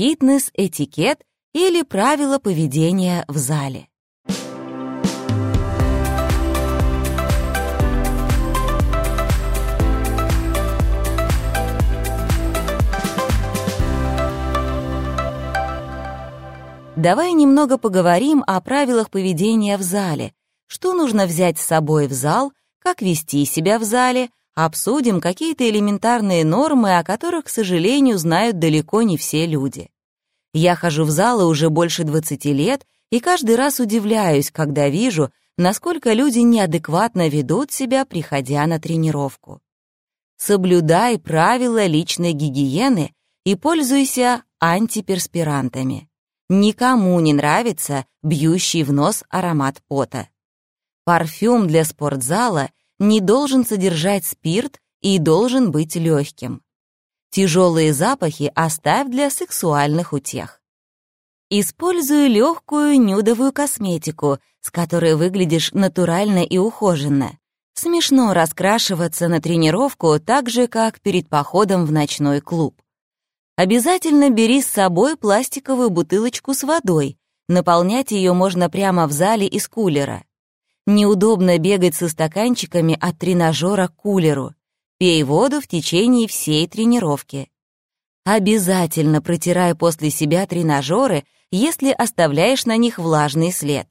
фитнес, этикет или правила поведения в зале. Давай немного поговорим о правилах поведения в зале. Что нужно взять с собой в зал, как вести себя в зале, обсудим какие-то элементарные нормы, о которых, к сожалению, знают далеко не все люди. Я хожу в залы уже больше 20 лет и каждый раз удивляюсь, когда вижу, насколько люди неадекватно ведут себя, приходя на тренировку. Соблюдай правила личной гигиены и пользуйся антиперспирантами. Никому не нравится бьющий в нос аромат пота. Парфюм для спортзала не должен содержать спирт и должен быть легким. Тяжелые запахи оставь для сексуальных утех. Используй легкую нюдовую косметику, с которой выглядишь натурально и ухоженно. Смешно раскрашиваться на тренировку так же, как перед походом в ночной клуб. Обязательно бери с собой пластиковую бутылочку с водой. Наполнять ее можно прямо в зале из кулера. Неудобно бегать со стаканчиками от тренажера к кулеру. Пей воду в течение всей тренировки. Обязательно протирай после себя тренажеры, если оставляешь на них влажный след.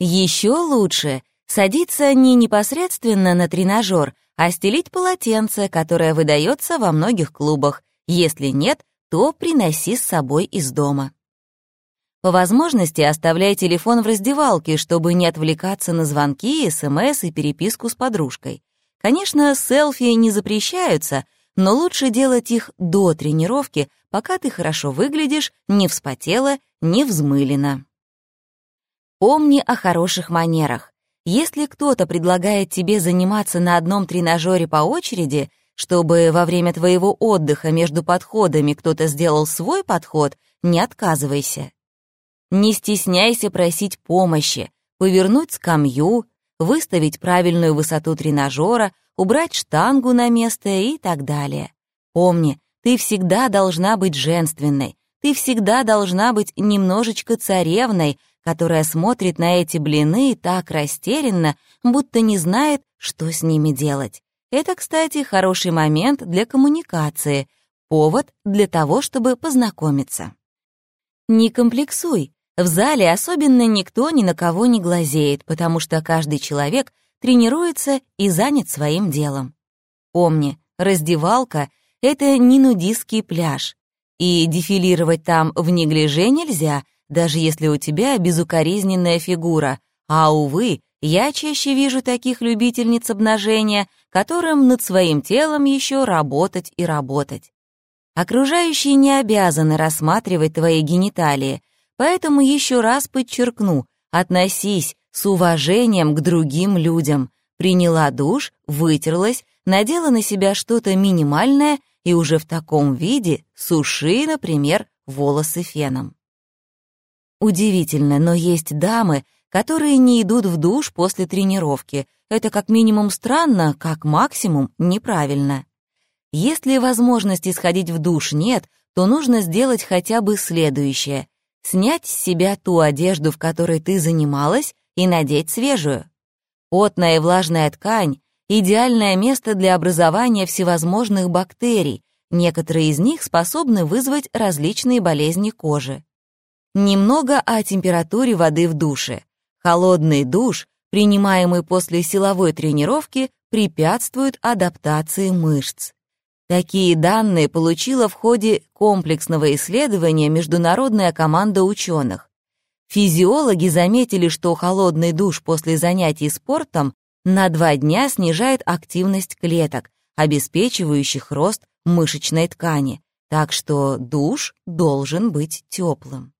Еще лучше садиться не непосредственно на тренажер, а стелить полотенце, которое выдается во многих клубах. Если нет, то приноси с собой из дома. По возможности оставляй телефон в раздевалке, чтобы не отвлекаться на звонки, СМС и переписку с подружкой. Конечно, селфи не запрещаются, но лучше делать их до тренировки, пока ты хорошо выглядишь, не вспотела, не взмылена. Помни о хороших манерах. Если кто-то предлагает тебе заниматься на одном тренажере по очереди, чтобы во время твоего отдыха между подходами кто-то сделал свой подход, не отказывайся. Не стесняйся просить помощи, повернуть скамью, выставить правильную высоту тренажера, убрать штангу на место и так далее. Помни, ты всегда должна быть женственной, ты всегда должна быть немножечко царевной, которая смотрит на эти блины так растерянно, будто не знает, что с ними делать. Это, кстати, хороший момент для коммуникации, повод для того, чтобы познакомиться. Не комплексуй. В зале особенно никто ни на кого не глазеет, потому что каждый человек тренируется и занят своим делом. Помни, раздевалка — это не нудистский пляж, и дефилировать там в неглиже нельзя, даже если у тебя безукоризненная фигура, а, увы, я чаще вижу таких любительниц обнажения, которым над своим телом еще работать и работать. Окружающие не обязаны рассматривать твои гениталии, поэтому еще раз подчеркну, относись с уважением к другим людям. Приняла душ, вытерлась, надела на себя что-то минимальное и уже в таком виде суши, например, волосы феном. Удивительно, но есть дамы, которые не идут в душ после тренировки. Это как минимум странно, как максимум неправильно. Если возможности сходить в душ нет, то нужно сделать хотя бы следующее. Снять с себя ту одежду, в которой ты занималась, и надеть свежую. Потная и влажная ткань — идеальное место для образования всевозможных бактерий, некоторые из них способны вызвать различные болезни кожи. Немного о температуре воды в душе. Холодный душ, принимаемый после силовой тренировки, препятствует адаптации мышц. Такие данные получила в ходе комплексного исследования международная команда ученых. Физиологи заметили, что холодный душ после занятий спортом на два дня снижает активность клеток, обеспечивающих рост мышечной ткани, так что душ должен быть теплым.